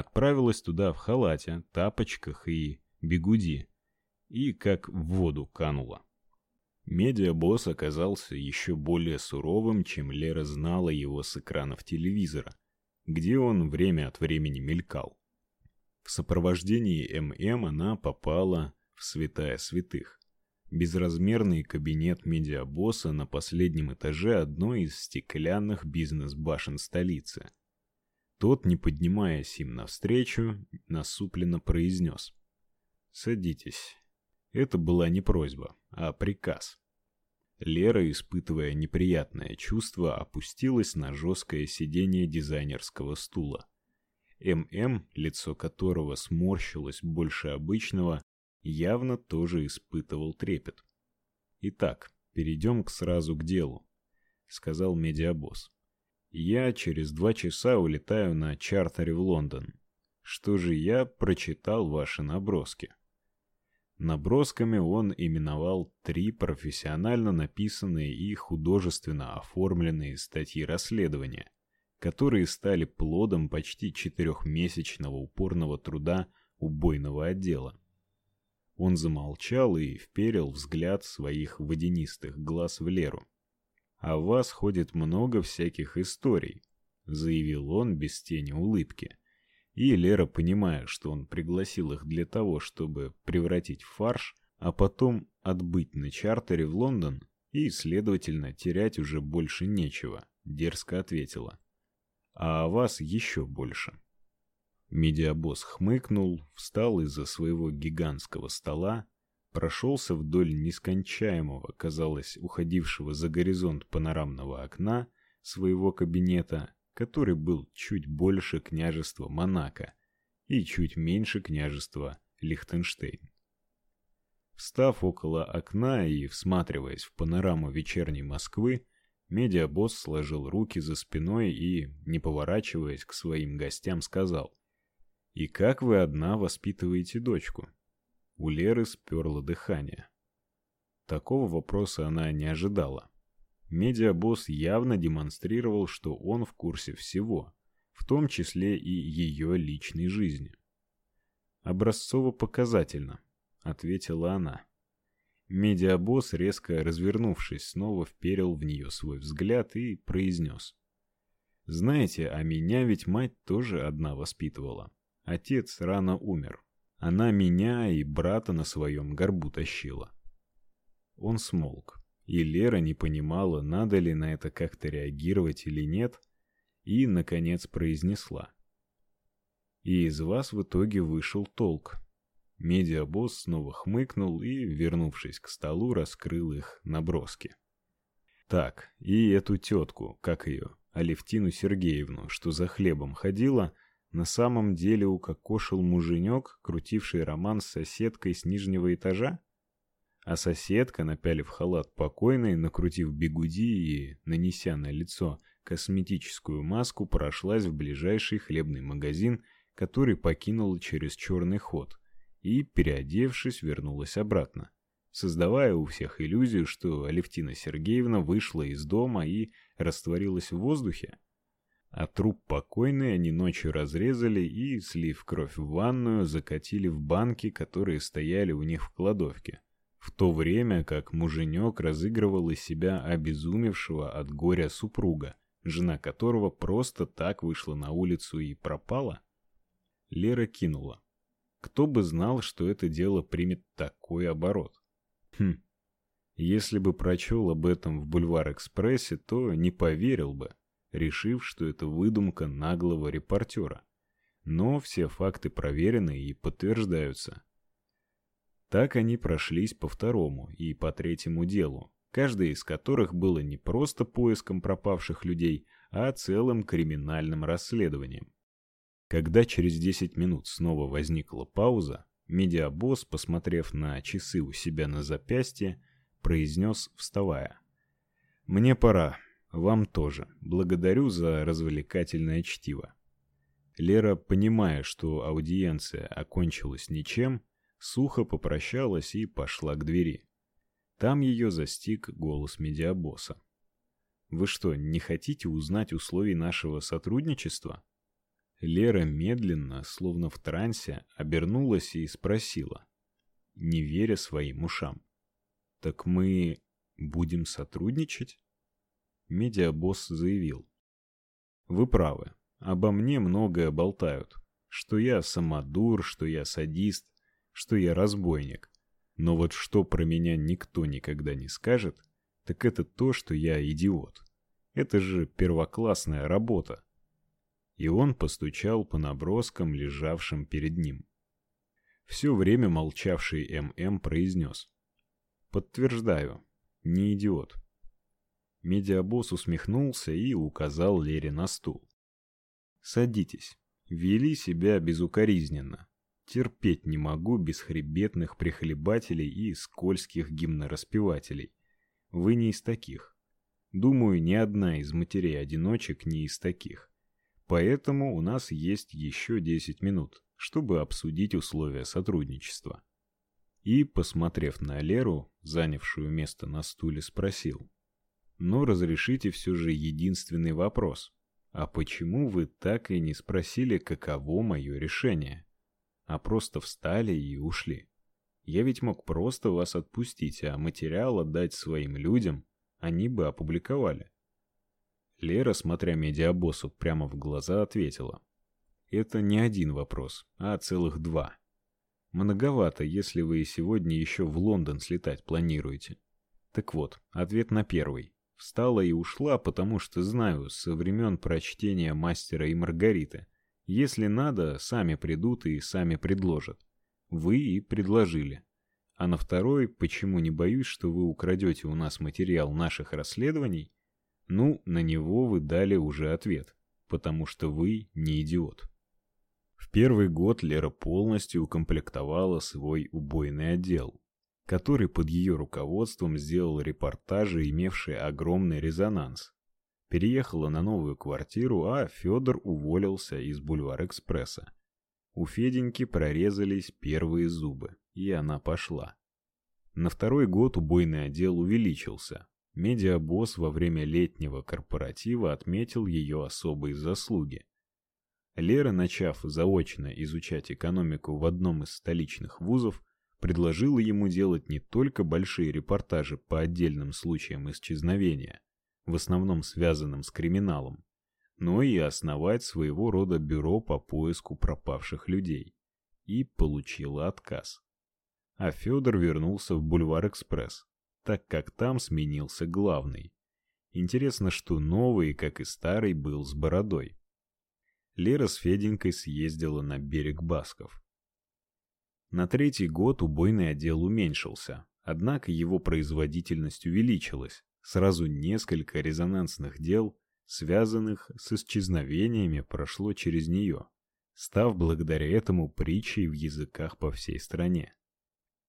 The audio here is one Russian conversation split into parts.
отправилась туда в халате, тапочках и бегуди, и как в воду канула. Медиабосс оказался еще более суровым, чем Лера знала его с экранов телевизора, где он время от времени мелькал. В сопровождении ММ она попала в святая святых. Безразмерный кабинет медиабосса на последнем этаже одной из стеклянных бизнес-башен столицы. Тот, не поднимаясь им навстречу, насупленно произнес. «Садитесь». Это была не просьба, а приказ. Лера, испытывая неприятное чувство, опустилась на жесткое сиденье дизайнерского стула. ММ, лицо которого сморщилось больше обычного, явно тоже испытывал трепет. Итак, перейдем к сразу к делу, сказал медиабосс. Я через два часа улетаю на чартере в Лондон. Что же я прочитал ваши наброски? Набросками он именовал три профессионально написанные и художественно оформленные статьи расследования, которые стали плодом почти четырехмесячного упорного труда убойного отдела. Он замолчал и вперил взгляд своих водянистых глаз в Леру. «О вас ходит много всяких историй», — заявил он без тени улыбки. И Лера, понимая, что он пригласил их для того, чтобы превратить в фарш, а потом отбыть на чартере в Лондон и, следовательно, терять уже больше нечего, дерзко ответила. «А о вас еще больше». Медиабосс хмыкнул, встал из-за своего гигантского стола, прошелся вдоль нескончаемого, казалось, уходившего за горизонт панорамного окна своего кабинета, который был чуть больше княжества Монако и чуть меньше княжества Лихтенштейн. Встав около окна и всматриваясь в панораму вечерней Москвы, медиабосс сложил руки за спиной и, не поворачиваясь к своим гостям, сказал: и как вы одна воспитываете дочку? У Леры сперло дыхание. Такого вопроса она не ожидала. Медиабосс явно демонстрировал, что он в курсе всего, в том числе и ее личной жизни. Образцово-показательно, ответила она. Медиабосс, резко развернувшись, снова вперил в нее свой взгляд и произнес. Знаете, а меня ведь мать тоже одна воспитывала. Отец рано умер. Она меня и брата на своем горбу тащила. Он смолк, и Лера не понимала, надо ли на это как-то реагировать или нет, и наконец произнесла: "И из вас в итоге вышел толк". Медиабосс снова хмыкнул и, вернувшись к столу, раскрыл их наброски. Так, и эту тетку, как ее, Алевтину Сергеевну, что за хлебом ходила, на самом деле укокошил муженек, крутивший роман с соседкой с нижнего этажа? А соседка, напялив халат покойной, накрутив бигуди и нанеся на лицо косметическую маску, прошлась в ближайший хлебный магазин, который покинула через черный ход, и, переодевшись, вернулась обратно, создавая у всех иллюзию, что Алевтина Сергеевна вышла из дома и растворилась в воздухе а труп покойной они ночью разрезали и, слив кровь в ванную, закатили в банки, которые стояли у них в кладовке. В то время как муженек разыгрывал из себя обезумевшего от горя супруга, жена которого просто так вышла на улицу и пропала, Лера кинула. Кто бы знал, что это дело примет такой оборот. Хм. Если бы прочел об этом в Бульвар-экспрессе, то не поверил бы решив, что это выдумка наглого репортера. Но все факты проверены и подтверждаются. Так они прошлись по второму и по третьему делу, каждое из которых было не просто поиском пропавших людей, а целым криминальным расследованием. Когда через 10 минут снова возникла пауза, медиабосс, посмотрев на часы у себя на запястье, произнес, вставая: "Мне пора. Вам тоже. Благодарю за развлекательное чтиво. Лера, понимая, что аудиенция окончилась ничем, сухо попрощалась и пошла к двери. Там ее застиг голос медиабосса. Вы что, не хотите узнать условий нашего сотрудничества? Лера медленно, словно в трансе, обернулась и спросила, не веря своим ушам. «Так мы будем сотрудничать?» Медиабосс заявил. «Вы правы. Обо мне многое болтают. Что я самодур, что я садист, что я разбойник. Но вот что про меня никто никогда не скажет, так это то, что я идиот. Это же первоклассная работа и он постучал по наброскам, лежавшим перед ним. Все время молчавший ММ произнес. «Подтверждаю, не идиот». Медиабосс усмехнулся и указал Лере на стул. «Садитесь. Вели себя безукоризненно. Терпеть не могу бесхребетных прихлебателей и скользких гимнораспевателей. Вы не из таких. Думаю, ни одна из матерей-одиночек не из таких. Поэтому у нас есть еще 10 минут, чтобы обсудить условия сотрудничества. И, посмотрев на Леру, занявшую место на стуле, спросил: "Но разрешите все же единственный вопрос. А почему вы так и не спросили, каково мое решение, а просто встали и ушли? Я ведь мог просто вас отпустить, а материал отдать своим людям, они бы опубликовали. Лера, смотря медиабоссу прямо в глаза, ответила. Это не один вопрос, а целых два. Многовато, если вы сегодня еще в Лондон слетать планируете. Так вот, ответ на первый. Встала и ушла, потому что знаю со времен прочтения «Мастера и Маргариты». Если надо, сами придут и сами предложат. Вы и предложили. А на второй, почему не боюсь, что вы украдете у нас материал наших расследований, ну, на него вы дали уже ответ, потому что вы не идиот. В первый год Лера полностью укомплектовала свой убойный отдел, который под ее руководством сделал репортажи, имевшие огромный резонанс. Переехала на новую квартиру, а Федор уволился из Бульвар-экспресса. У Феденьки прорезались первые зубы, и она пошла. На второй год убойный отдел увеличился, Медиабосс во время летнего корпоратива отметил ее особые заслуги. Лера, начав заочно изучать экономику в одном из столичных вузов, предложила ему делать не только большие репортажи по отдельным случаям исчезновения, в основном связанным с криминалом, но и основать своего рода бюро по поиску пропавших людей. И получила отказ. А Федор вернулся в Бульвар-экспресс, так как там сменился главный. Интересно, что новый, как и старый, был с бородой. Лера с Феденькой съездила на берег Басков. На третий год убойный отдел уменьшился, однако его производительность увеличилась. Сразу несколько резонансных дел, связанных с исчезновениями, прошло через нее, став благодаря этому притчей в языках по всей стране.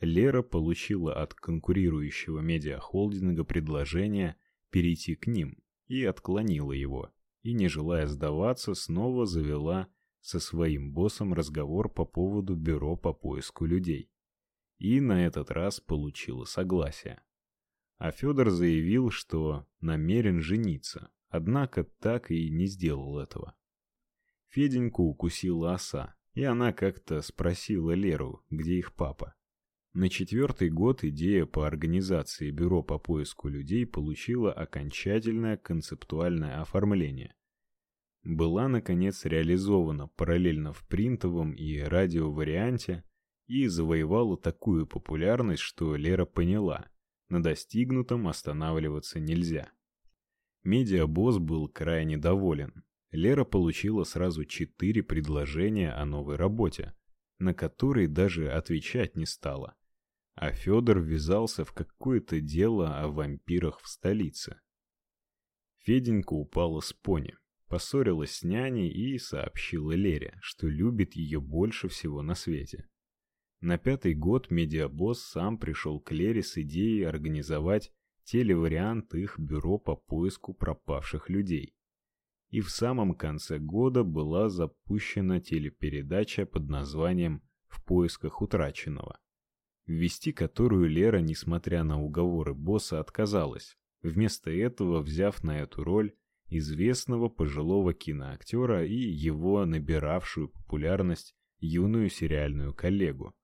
Лера получила от конкурирующего медиахолдинга предложение перейти к ним и отклонила его. И не желая сдаваться, снова завела со своим боссом разговор по поводу бюро по поиску людей. И на этот раз получила согласие. А Федор заявил, что намерен жениться, однако так и не сделал этого. Феденьку укусила оса, и она как-то спросила Леру, где их папа. На четвертый год идея по организации бюро по поиску людей получила окончательное концептуальное оформление. Была наконец реализована параллельно в принтовом и радиоварианте и завоевала такую популярность, что Лера поняла: на достигнутом останавливаться нельзя. Медиабосс был крайне доволен. Лера получила сразу четыре предложения о новой работе, на которые даже отвечать не стала а Федор ввязался в какое-то дело о вампирах в столице. Феденька упала с пони, поссорилась с няней и сообщила Лере, что любит ее больше всего на свете. На пятый год медиабосс сам пришел к Лере с идеей организовать телевариант их бюро по поиску пропавших людей. И в самом конце года была запущена телепередача под названием «В поисках утраченного», ввести которую Лера, несмотря на уговоры босса, отказалась, вместо этого взяв на эту роль известного пожилого киноактера и его набиравшую популярность юную сериальную коллегу.